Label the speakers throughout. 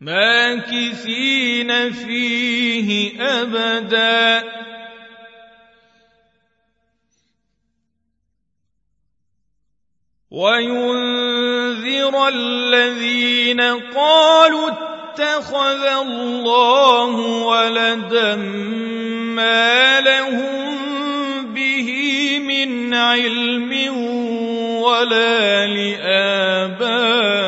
Speaker 1: ماكثين فيه أبدا. وينذر الذين قالوا اتخذ الله ولدا ما لهم به من علم ولا لآبائهم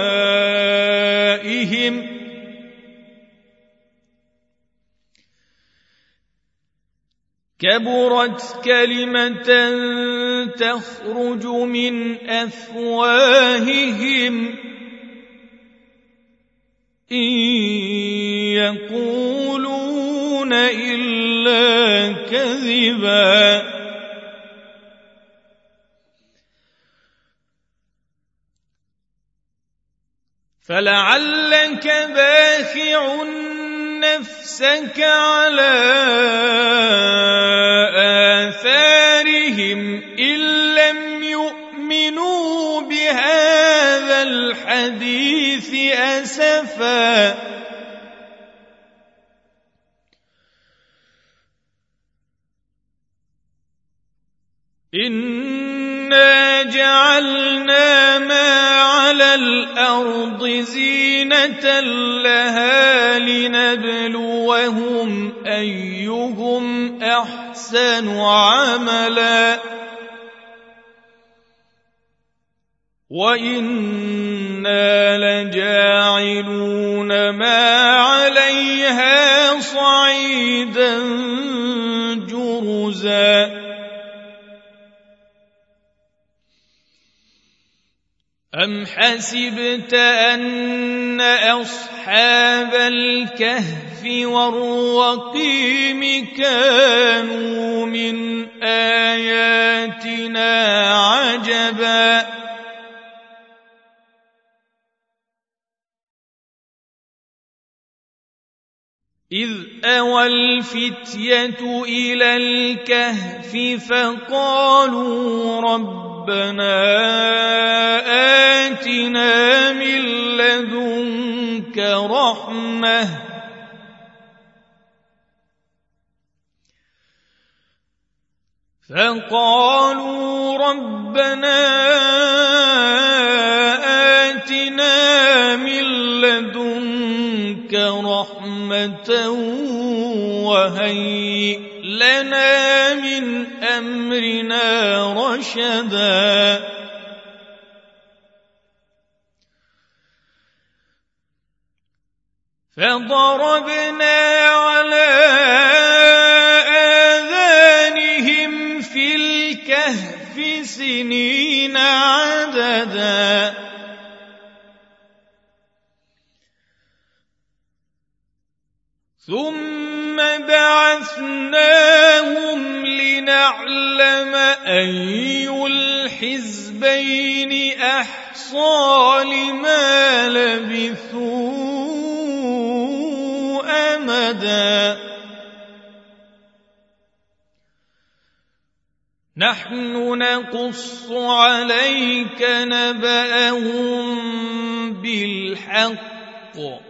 Speaker 1: كبرت كلمة تخرج من أفواههم. إن يقولون إلا كذبا. فلعلك باخع نفسك على الحديث أسفا إنا جعلنا ما على الأرض زينة لها لنبلوهم أيهم أحسن عملا وإنا لجاعلون ما عليها صعيدا جرزا أم حسبت أن أصحاب الكهف والرقيم كانوا من آياتنا عجبا إذ أوى الفتية إلى الكهف فقالوا ربنا آتنا من لدنك رحمة. فقالوا ربنا آتنا من لدنك رحمة وهيئ لنا من أمرنا رشدا. فضربنا على ثم بعثناهم لنعلم أي الحزبين أحصى لما لبثوا أمدا. نحن نقص عليك نبأهم بالحق.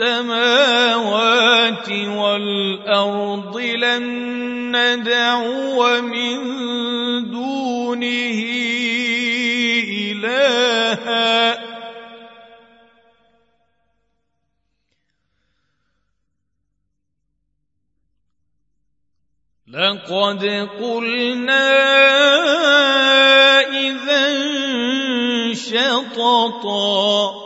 Speaker 1: السماوات والأرض لن ندعو من دونه إلها. لقد قلنا إذا شططا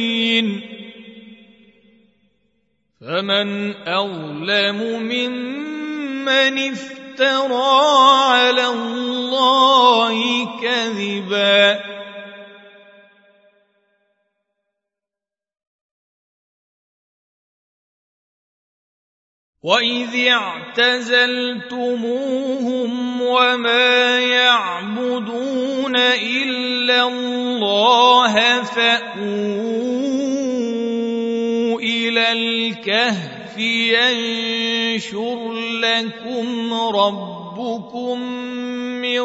Speaker 1: فمن أظلم ممن افترى على الله كذبا. واذ اعتزلتموهم وما يعبدون الا الله فاووا إلى الكهف ينشر لكم ربكم من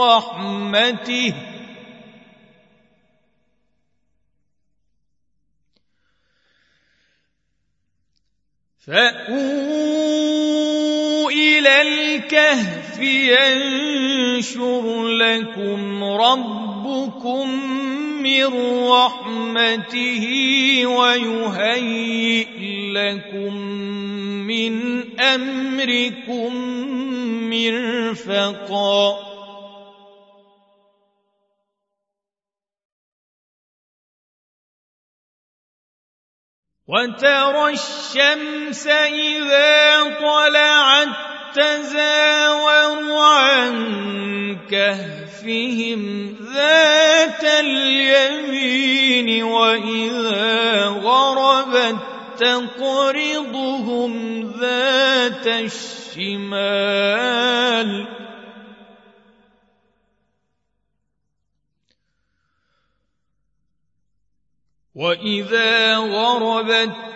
Speaker 1: رحمته. فأووا إلى الكهف ينشر لكم ربكم من رحمته ويهيئ لكم من أمركم مرفقاً. وترى الشمس إذا طلعت تزاور عن كهفهم ذات اليمين وإذا غربت تقرضهم ذات الشمال. وإذا غربت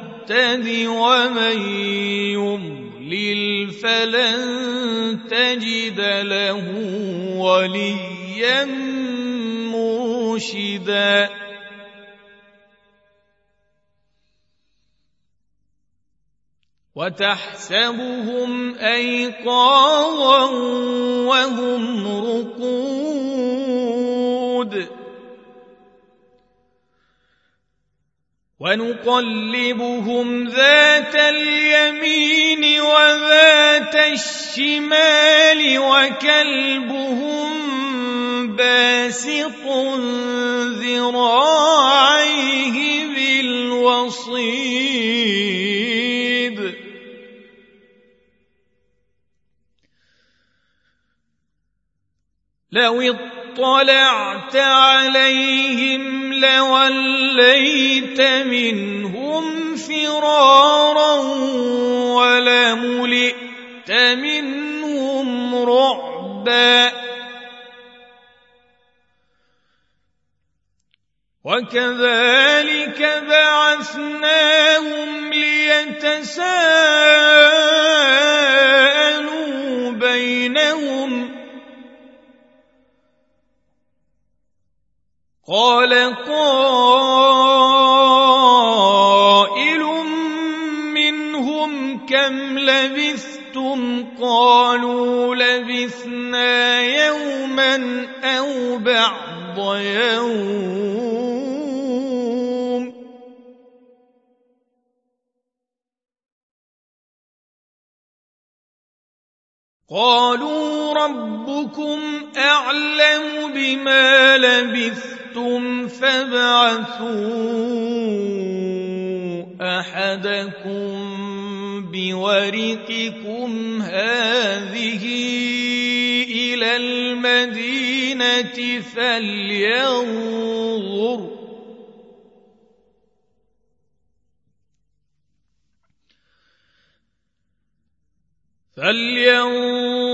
Speaker 1: المهتد ومن يضلل فلن تجد له وليا مرشدا وتحسبهم ايقاظا وهم رقود ونقلبهم ذات اليمين وذات الشمال وكلبهم باسط ذراعيه بالوصيد. لو اطلعت عليهم لوليت منهم فرارا ولملئت منهم رعبا. وكذلك بعثناهم ليتساءلوا قال قائل منهم كم لبثتم؟ قالوا لبثنا يوما أو بعض يوم. قالوا ربكم أعلم بما لبثتم. شئتم فابعثوا احدكم بورقكم هذه إلى المدينة فلينظر فلينظر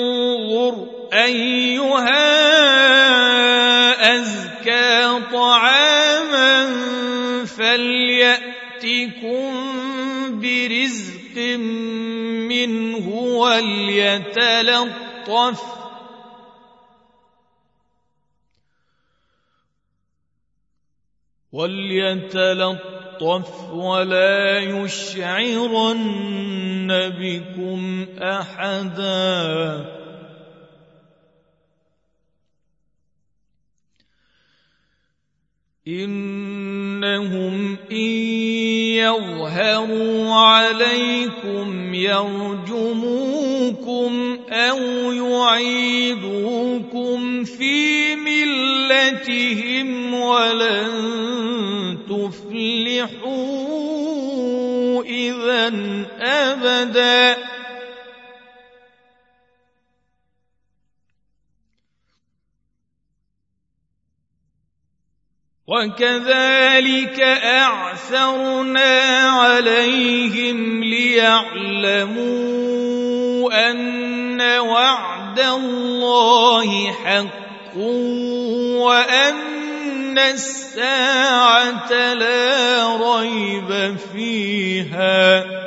Speaker 1: ايها فلياتكم برزق منه وليتلطف وليتلطف ولا يشعرن بكم احدا إنهم إن يظهروا عليكم يرجموكم أو يعيدوكم في ملتهم ولن تفلحوا وكذلك أعثرنا عليهم ليعلموا أن وعد الله حق وأن الساعة لا ريب فيها.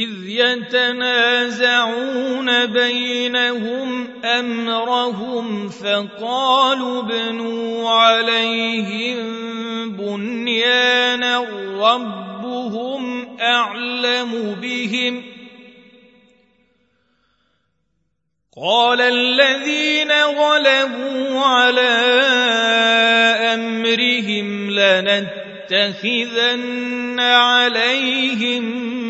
Speaker 1: إذ يتنازعون بينهم أمرهم فقالوا ابنوا عليهم بنيانا ربهم أعلم بهم. قال الذين غلبوا على أمرهم لنتخذن عليهم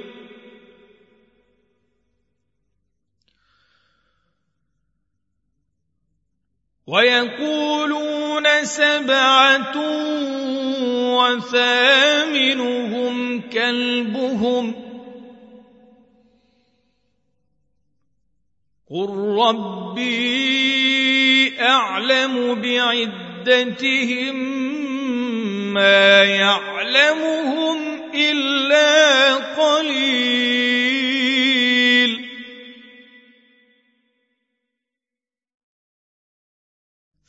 Speaker 1: ويقولون سبعة وثامنهم كلبهم. قل ربي أعلم بعدتهم ما يعلمهم إلا قليل.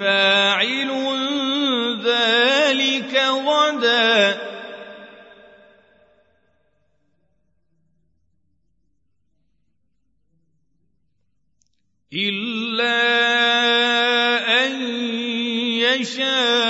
Speaker 1: فاعل ذلك غدا. إلا أن يشاء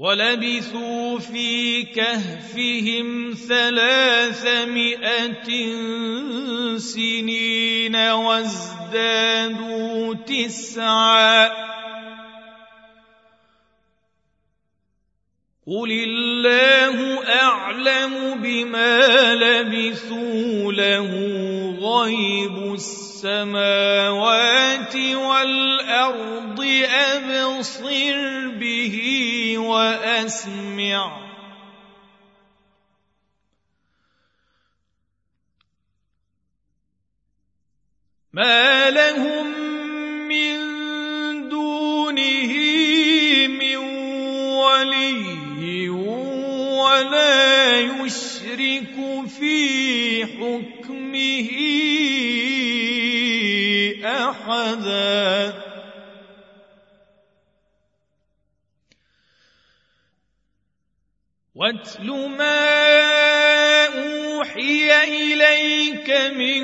Speaker 1: ولبثوا في كهفهم ثلاثمائة سنين وازدادوا تسعا. قل الله أعلم بما لبثوا له غيب السماوات والأرض أبصر به وأسمع. ما لهم من دونه من ولي ولا يشرك في حكمه أحداً. واتل ما أوحي إليك من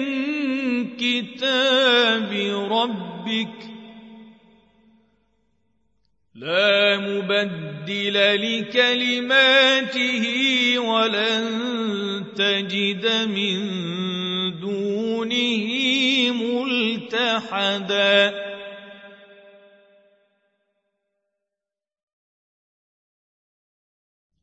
Speaker 1: كتاب ربك لا مبدل لكلماته ولن تجد من دونه ملتحداً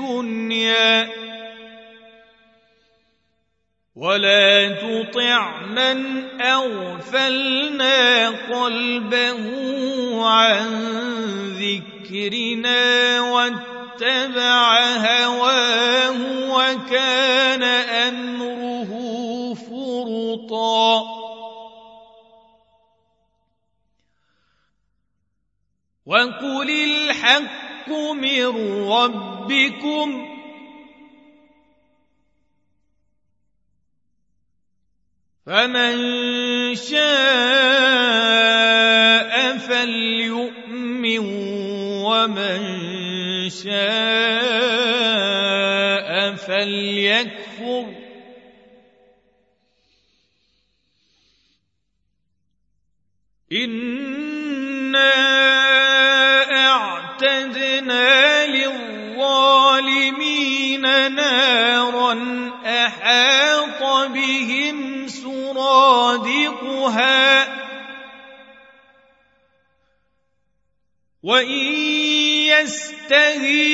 Speaker 1: الدنيا ولا تطع من أغفلنا قلبه عن ذكرنا واتبع هواه وكان أمره فرطا. وقل الحق من ربكم فمن شاء فليؤمن ومن شاء فليكفر إِنَّا للظالمين نارا أحاط بهم سرادقها وإن يستغيثوا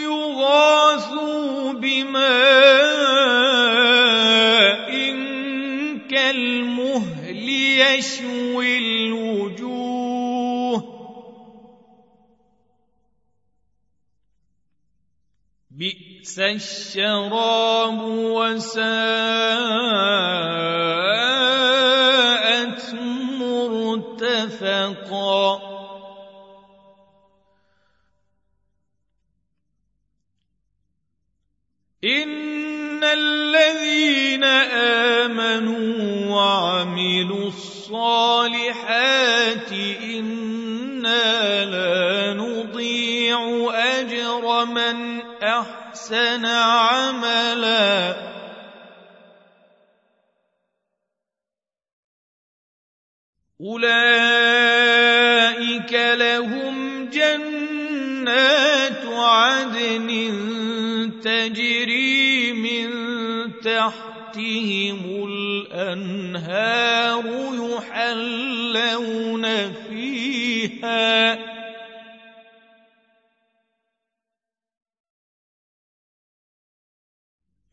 Speaker 1: يغاثوا بماء كالمهل يشوي الوجوه بئس الشراب وساءت مرتفقا. ان الذين امنوا وعملوا الصالحات أنا لا نضيع من أحسن عملا. أولئك لهم جنات عدن تجري من تحتهم الأنهار يحلون فيها.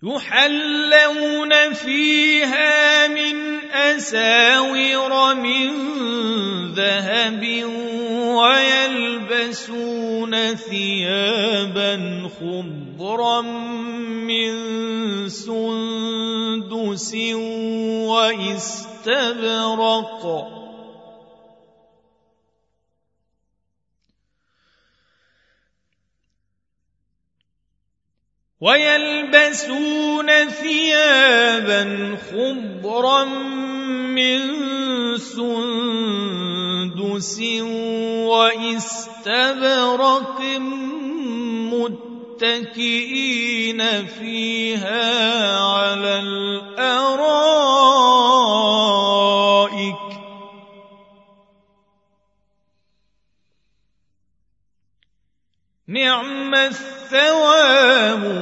Speaker 1: يحلون فيها من أساور من ذهب ويلبسون ثيابا خضرا من سندس وإستبرق. ويلبسون ثيابا خضرا من سندس واستبرق متكئين فيها على الأرائك. نعم الثواب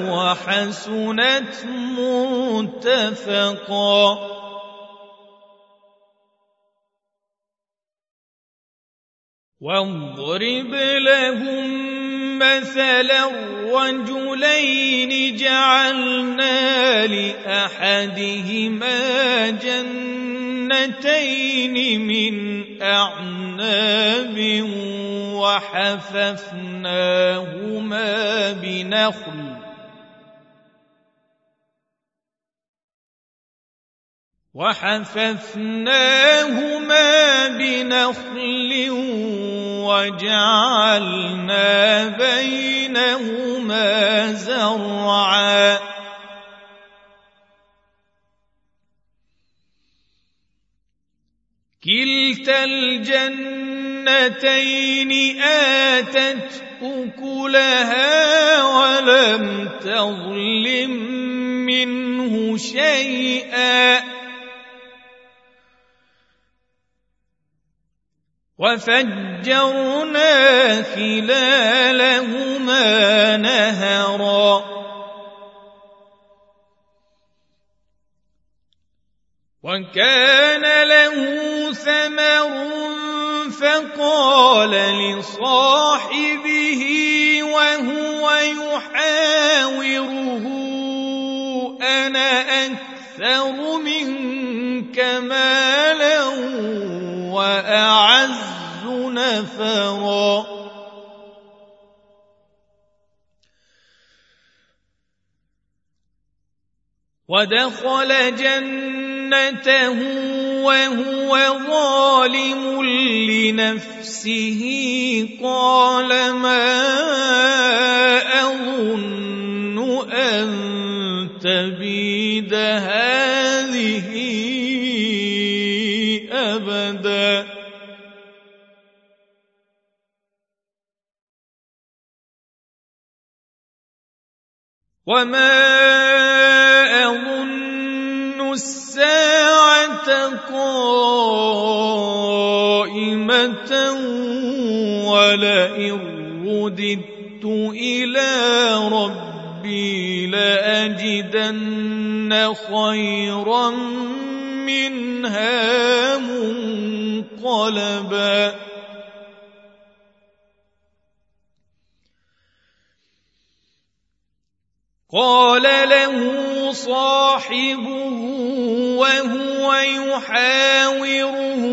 Speaker 1: وحسنت مرتفقا واضرب لهم مثلا رجلين جعلنا لأحدهما جنتين من أعناب وحففناهما بنخل. وحففناهما بنخل وجعلنا بينهما زرعا. كلتا الجنتين آتت أكلها ولم تظلم منه شيئا. وفجرنا خلالهما نهرا. وكان له ثمر فقال لصاحبه وهو يحاوره أنا أكثر منك مالا واعز نفرا ودخل جنته وهو ظالم لنفسه. قال ما أظن أن تبيد هذه أبدا. وما خيرا منها منقلبا. قال له صاحبه وهو يحاوره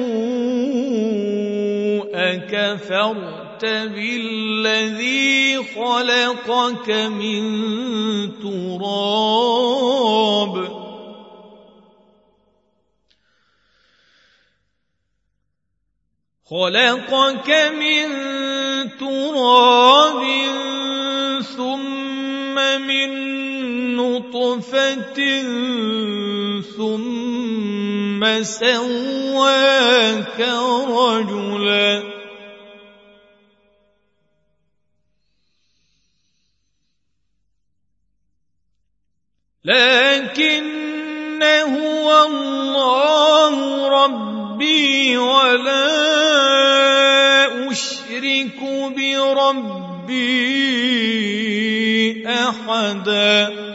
Speaker 1: أكفرت بالذي خلقك من تراب؟ خلقك من تراب ثم من نطفة ثم سواك رجلا. لكن هو الله ربي ولا أشرك بربي أحداً.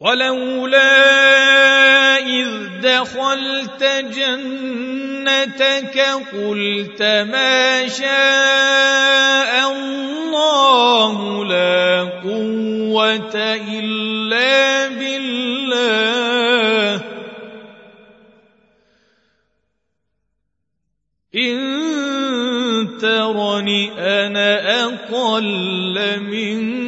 Speaker 1: ولولا دخلت جنتك قلت ما شاء الله لا قوة إلا بالله. إن ترني أنا أقل منك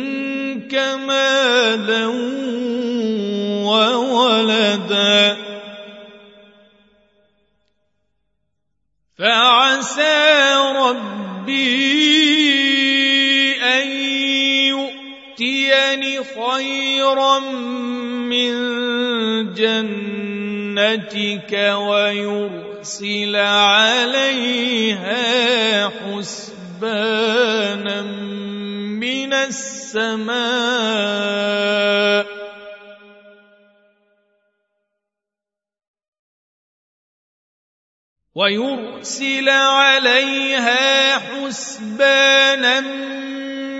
Speaker 1: جنتك ويرسل عليها حسبانا من السماء ويرسل عليها حسبانا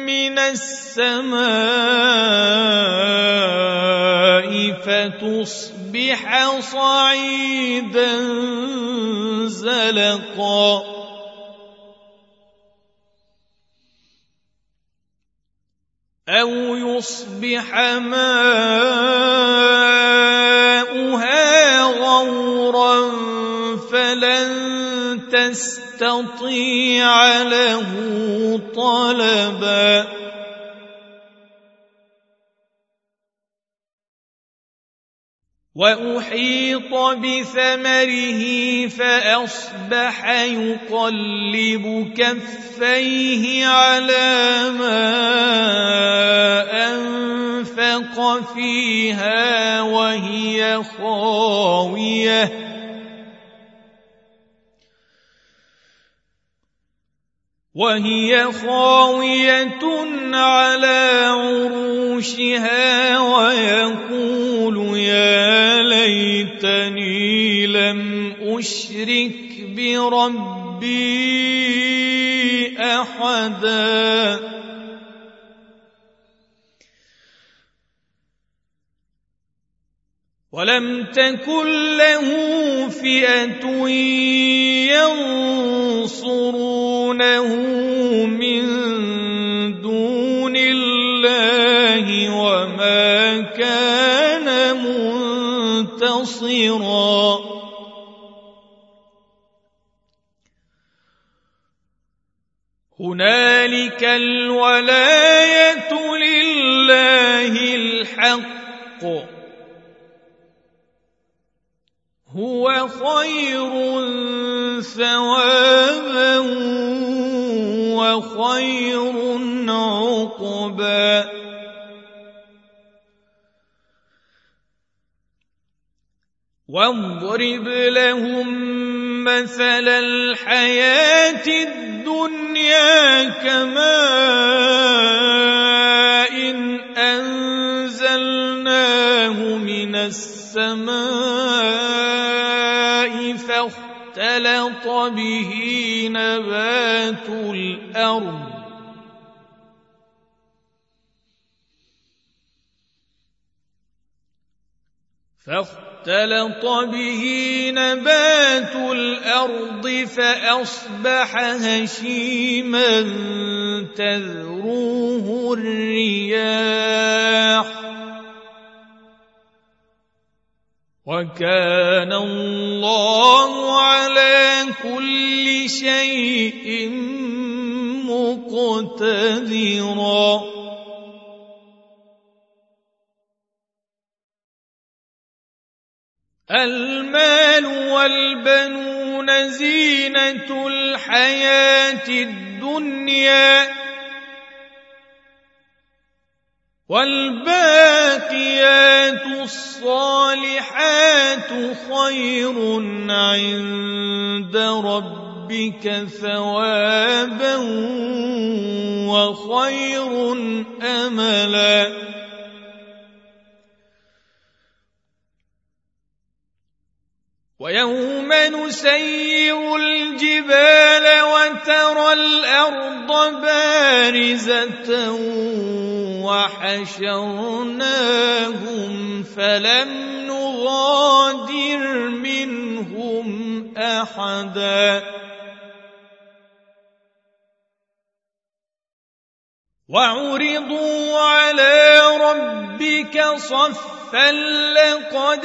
Speaker 1: من السماء فتصبح صعيدا زلقا. أو يصبح ماؤها غورا فلن تستطيع له طلبا. وأحيط بثمره فأصبح يقلب كفيه على ما أنفق فيها وهي خاوية. وهي خاوية على عروشها ويقول لم اشرك بربي أحدا. ولم تكن له فئة ينصرونه من دون الله وما كان منتصرا. هنالك الولاية لله الحق. هو خير ثوابا وخير عقبا. واضرب لهم مثل الحياة الدنيا كماء إن أنزلناه من السماء فاختلط به نبات الأرض. فاختلط به نبات الأرض فأصبح هشيما تذروه الرياح. وكان الله على كل شيء مقتدرا. المال والبنون زينة الحياة الدنيا والباقيات الصالحات خير عند ربك ثوابا وخير أملا. ويوم نسير الجبال وترى الأرض بارزة وحشرناهم فلم نغادر منهم أحدا. وعرضوا على ربك صفا لقد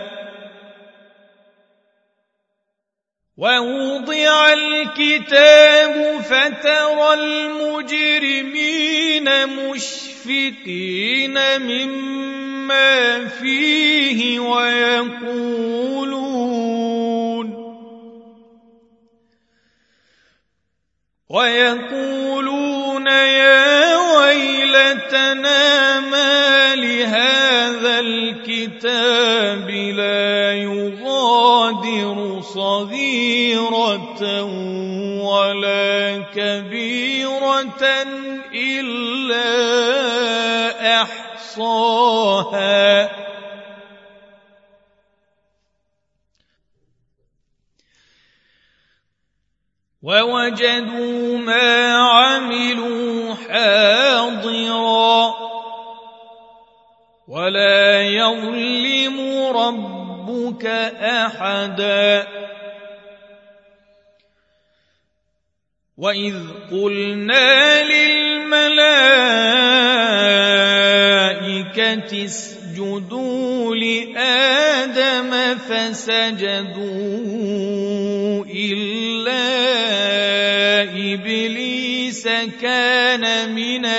Speaker 1: ووضع الكتاب فترى المجرمين مشفقين مما فيه ويقولون ويقولون يا ويلتنا ما لهذا الكتاب ووجدوا ما عملوا حاضرا ولا يظلم ربك أحدا. وإذ قلنا للملائكة اسجدوا لآدم فسجدوا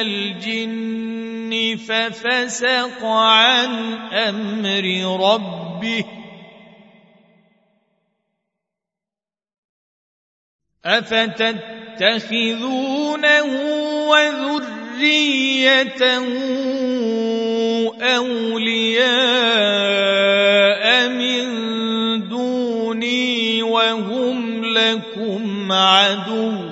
Speaker 1: الجن ففسق عن أمر ربه. أفتتخذونه وذريته أولياء من دوني وهم لكم عدو.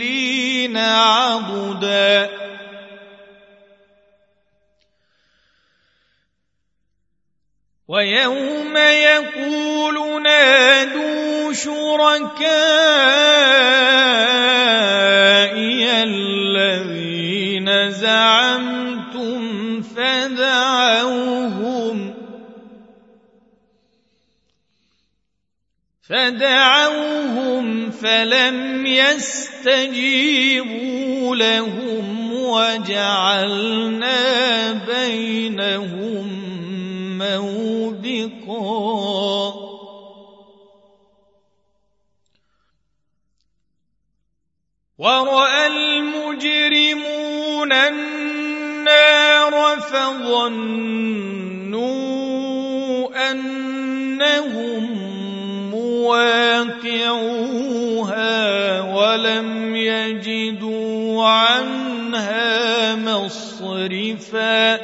Speaker 1: عضدا ويوم يقول نادوا شركائي الذين زعمتم فدعوهم. فدعوهم فلم يستجيبوا لهم وجعلنا بينهم موبقا. وراى المجرمون النار فظنوا انهم مواقعوها ولم يجدوا عنها مصرفا.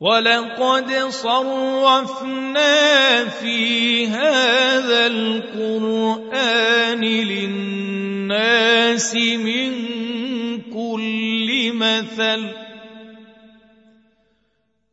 Speaker 1: ولقد صرفنا في هذا القرآن للناس من كل مثل.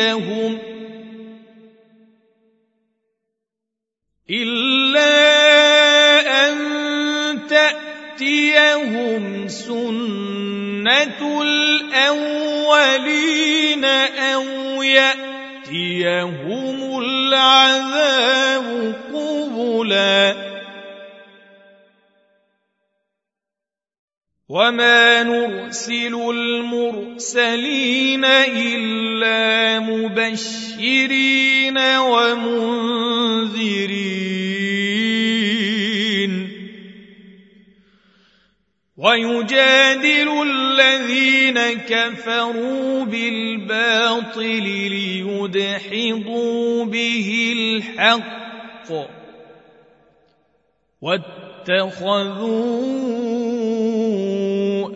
Speaker 1: أيديهم إلا أن تأتيهم سنة الأولين أو يأتيهم العذاب قبلاً. وما نرسل المرسلين الا مبشرين ومنذرين ويجادل الذين كفروا بالباطل ليدحضوا به الحق واتخذوا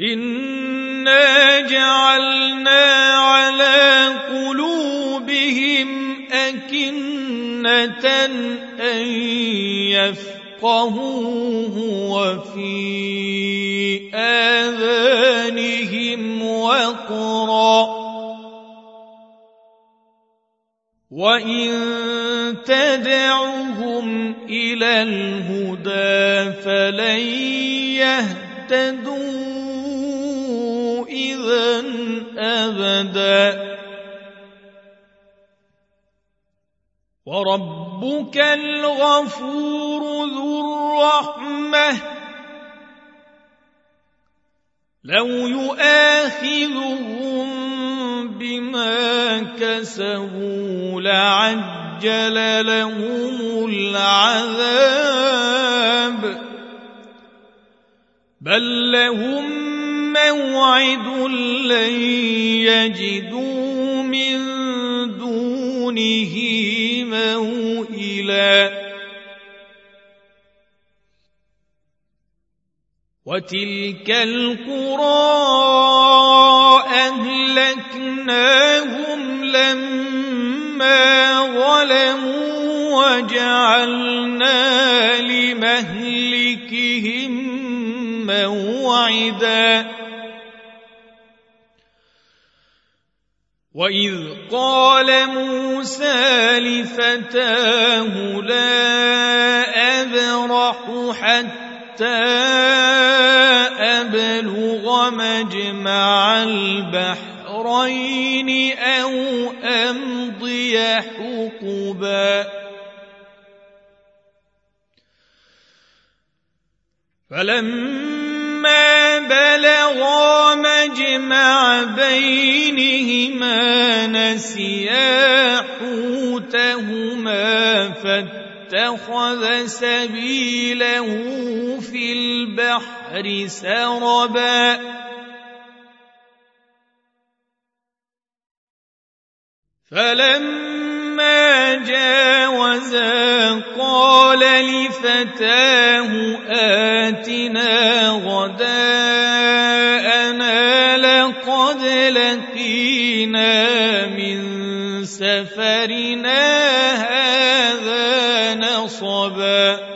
Speaker 1: إنا جعلنا على قلوبهم أكنة أن يفقهوه وفي آذانهم وقرا وإن تدعهم إلى الهدى فلن يهتدون إذا أبدا. وربك الغفور ذو الرحمة. لو يؤاخذهم بما كسبوا لعجل لهم العذاب. بل لهم موعد لن يجدوا من دونه موئلا. وتلك القرى أهلكناهم لما ظلموا وجعلنا لمهلكهم موعداً. واذ قال موسى لفتاه لا ابرح حتى ابلغ مجمع البحرين أو امضي حقبا فلما بلغا مجمع بينهما نسيا حوتهما فاتخذ سبيله في البحر سربا فلما جاوزا قال لفتاه آتنا غداءنا لقد لقينا من سفرنا هذا نصبا.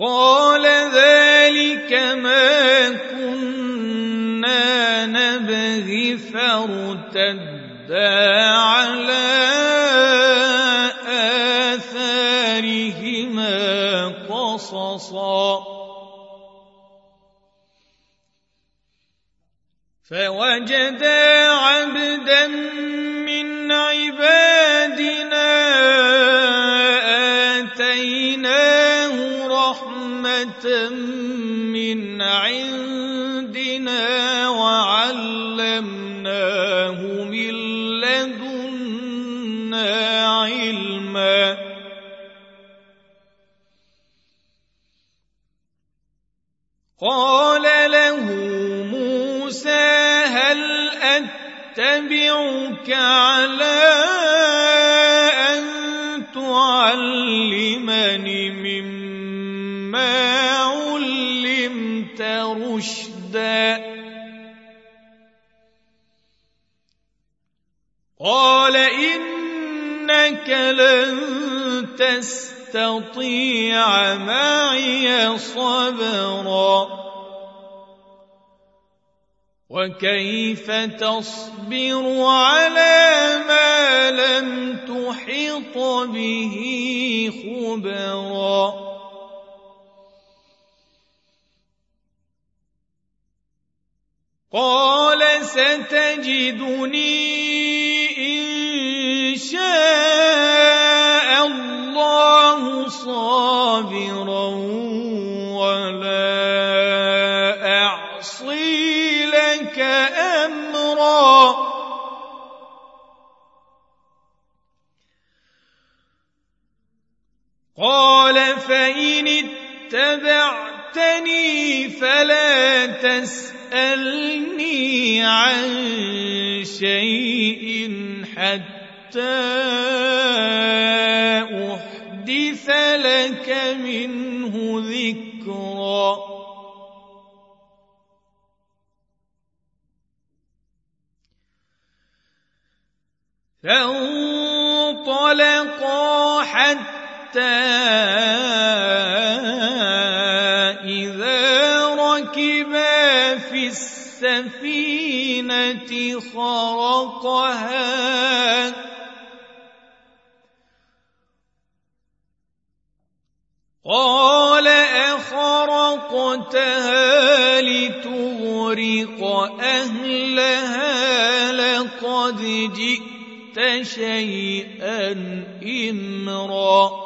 Speaker 1: قال ذلك ما كنا نبغي فارتدا على آثارهما قصصا. فوجدا عبدا من عندنا وعلمناه من لدنا علما. قال له موسى هل أتبعك على قال إنك لن تستطيع معي صبرا۔ وكيف تصبر على ما لم تحط به خبرا؟ قال ستجدني إن شاء الله صابرا ولا أعصي لك أمرا. قال فإن اتبعتني فلا تسألني عن شيء حتى أحدث لك منه ذكرًا. فانطلقا حتى السفينة خرقها قال أخرقتها لتغرق أهلها. لقد جئت شيئا إمرا.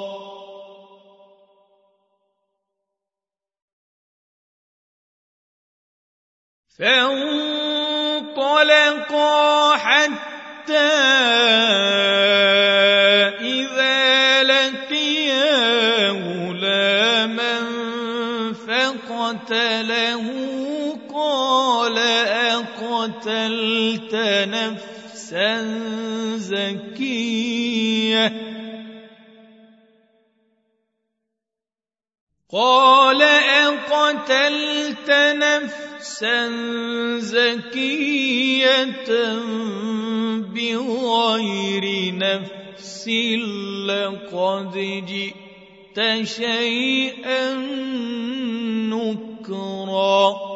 Speaker 1: فانطلقا حتى إذا لقيا غلاما فقتله قال أقتلت نفسا زكية قال أقتلت نفسا زكية بغير نفس لقد جئت شيئا نكرا.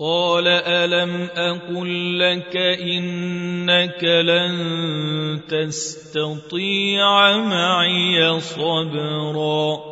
Speaker 1: قال ألم أقل لك إنك لن تستطيع معي صبرا.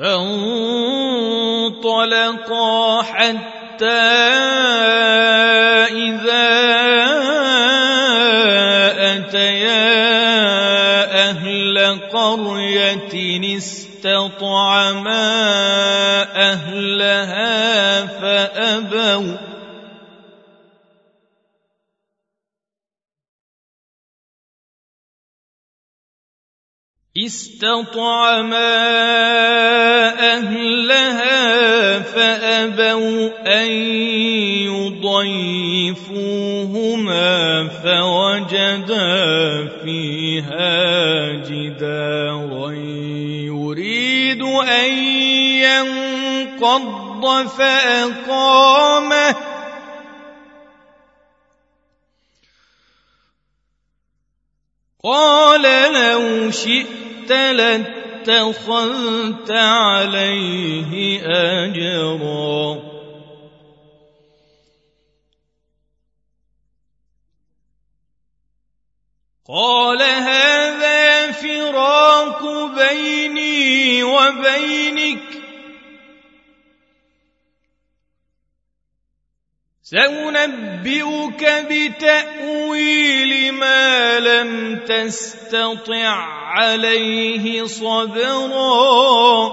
Speaker 1: فانطلقا حتى إذا أتيا أهل قرية استطعما استطعما أهلها فأبوا أن يضيفوهما فوجدا فيها جدارا. يريد أن ينقض فأقامه. قال لو شئت لاتخذت عليه أجرا. قال هذا فراق بيني وبينك. سأنبئك بتأويل ما لم تستطع. عليه صبرا.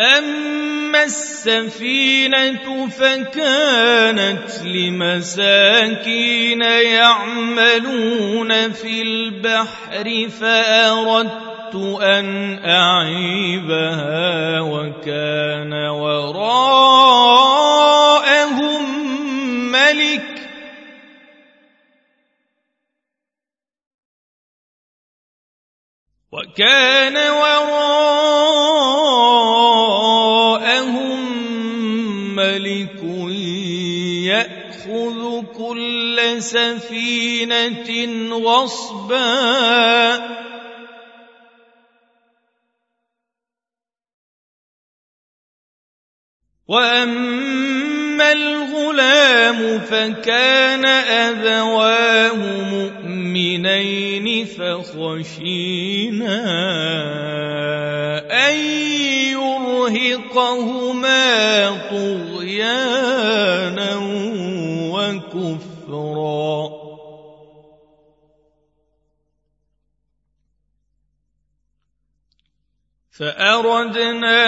Speaker 1: أما السفينة فكانت لمساكين يعملون في البحر فأردت أن أعيبها وكان وراءهم وكان وراءهم ملك يأخذ كل سفينة غصباً. وأما الغلام فكان أبواه مؤمنين فخشينا أن يرهقهما طغيانا وكفرا. فأردنا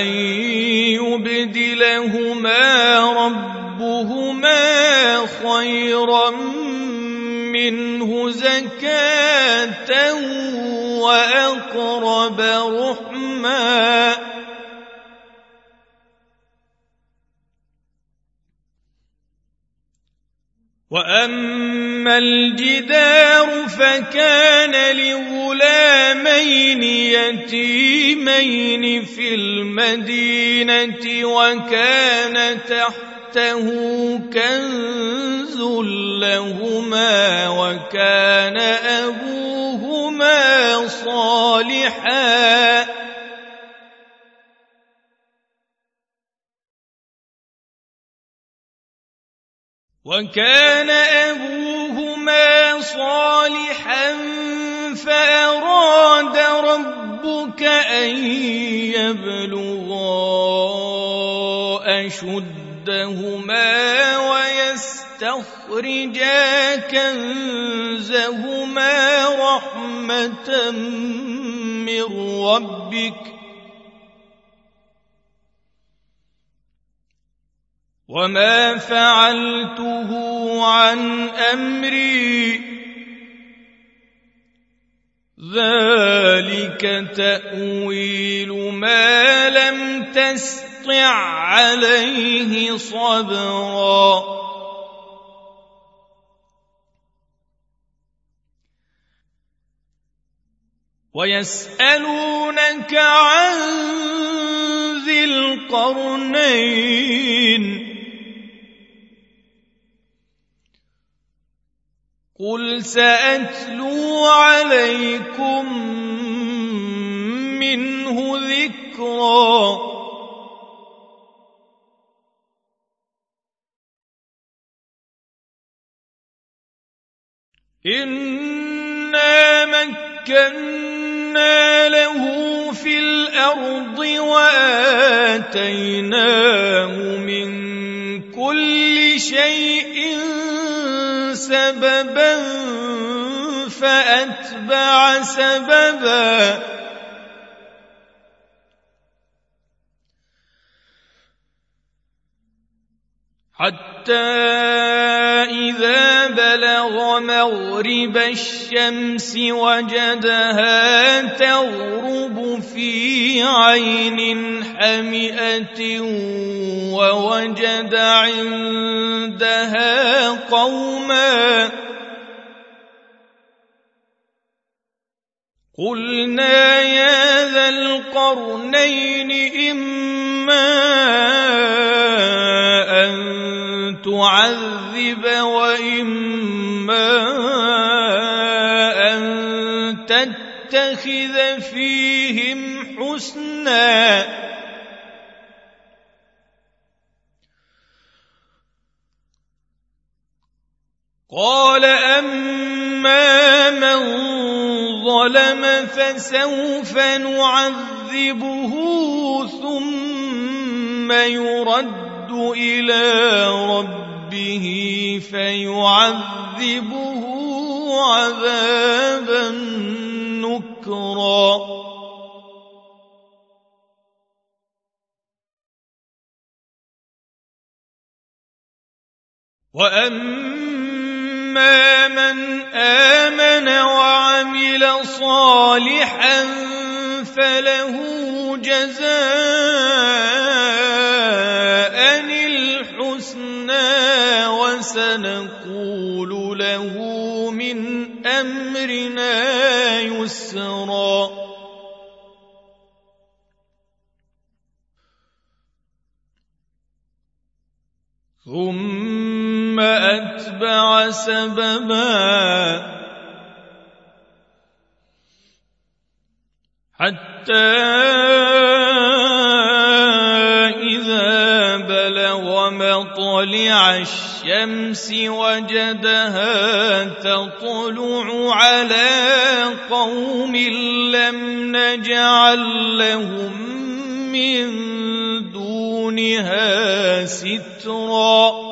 Speaker 1: أن يبدلهما ربهما خيرا منه زكاة وأقرب رحما. وأما الجدار فكان لغلامين يتيمين في المدينة وكان تحته وكان أبوهما صالحا فأراد ربك أن يبلغا أشدهما ويستخرجا كنزهما رحمة من ربك وما فعلته عن امري ذلك تاويل ما لم تسطع عليه صبرا ويسالونك عن ذي القرنين قل ساتلو عليكم منه ذكرا إنا مكنا له في الأرض وآتيناه من كل شيء سببا فأتبع سببا. حتى إذا بلغ مغرب الشمس وجدها تغرب في عين حمئة ووجد عندها قوما قلنا يا ذا القرنين أن تعذب وإما أن تتخذ فيهم حسنا. قال أما من ظلم فسوف نعذبه ثم يرد إلى ربه. فيعذبه عذابا نكرا. واما من امن وعمل صالحا فله جزاء الحسنى وسنقول له من أمرنا يسرا. ثم أتبع سببا. حتى الشمس وجدها تطلع على قوم لم نجعل لهم من دونها سترا.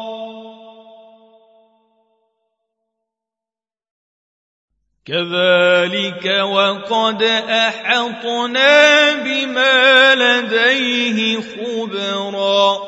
Speaker 1: كذلك وقد أحطنا بما لديه خبرا.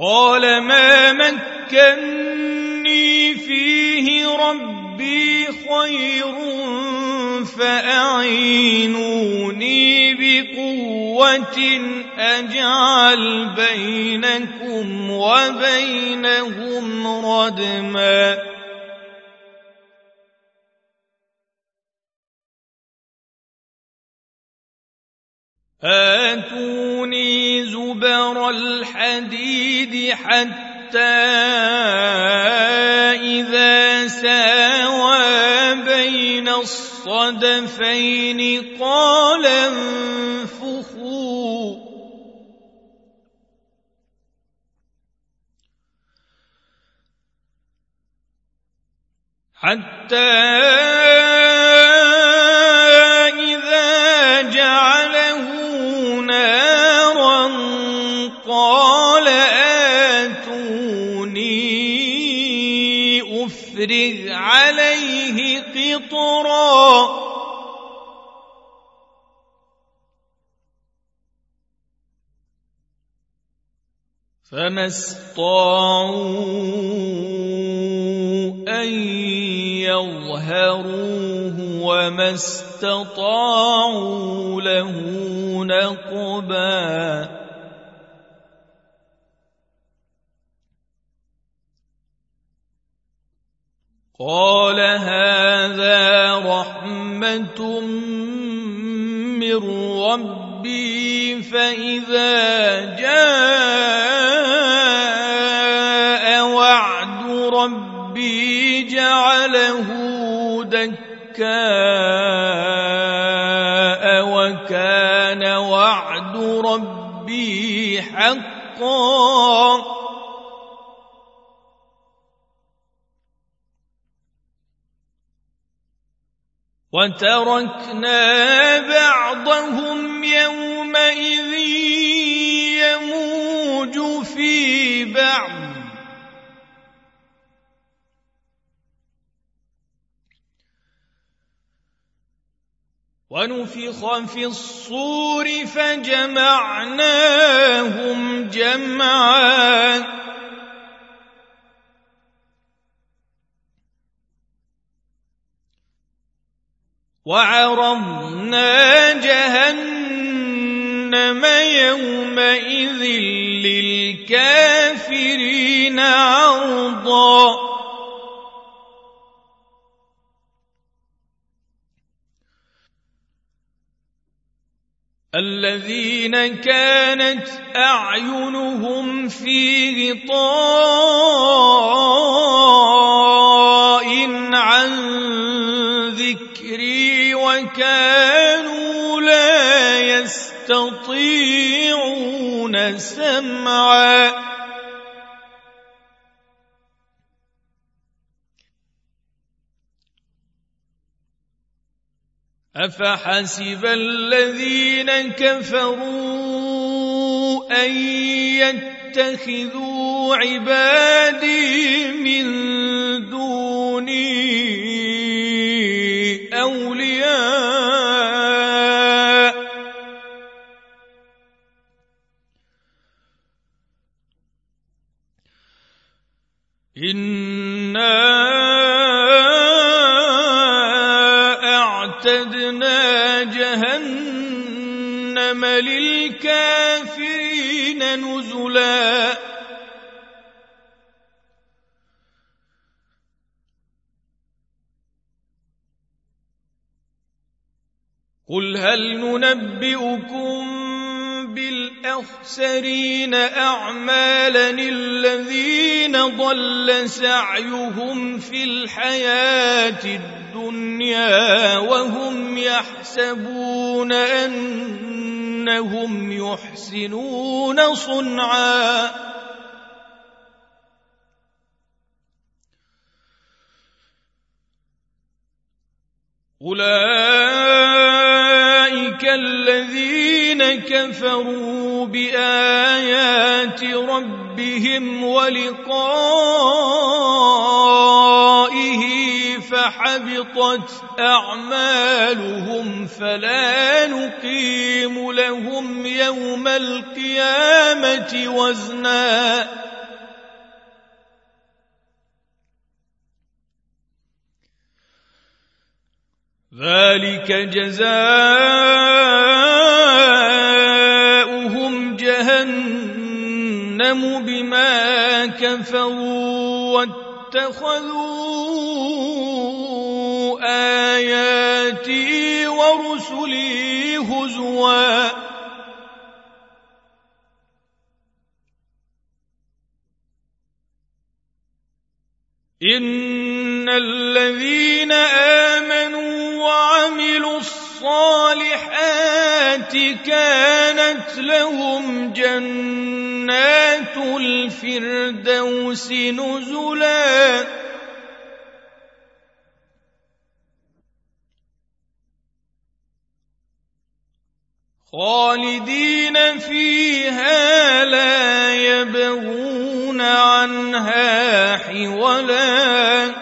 Speaker 1: قال ما مكني فيه ربي خير فأعينوني بقوة أجعل بينكم وبينهم ردما آتوني زبر الحديد حتى إذا ساوى بين الصدفين. قال انفخوا. حتى قطرا فما استطاعوا أن يظهروه وما استطاعوا له نقبا. قال هذا من ربي فاذا جاء وعد ربي جعله دكاء وكان وعد ربي حقا وتركنا بعضهم يومئذ يموج في بعض. ونفخ في الصور فجمعناهم جمعا. وعرضنا جهنم يومئذ للكافرين عرضا. الذين كانت أعينهم في غطاء عن وكانوا لا يستطيعون سمعا. افحسب الذين كفروا ان يتخذوا عبادي من دوني إنا أعتدنا جهنم للكافرين نزلاً قل هل ننبئكم بالاخسرين اعمالا الذين ضل سعيهم في الحياة الدنيا وهم يحسبون أنهم يحسنون صنعا. أولئك الذين كفروا بآيات ربهم ولقائه فحبطت أعمالهم فلا نقيم لهم يوم القيامة وزناً. ذلك جزاؤهم جهنم بما كفروا واتخذوا اياتي ورسلي هزوا ان الذين امنوا وعملوا الصالحات كانت لهم جنات الفردوس نزلا. خالدين فيها لا يبغون عنها حولا.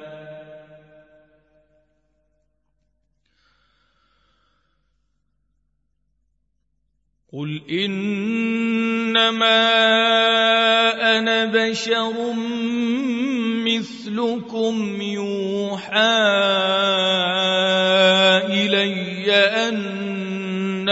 Speaker 1: قل انما أنا بشر مثلكم يوحى الي انما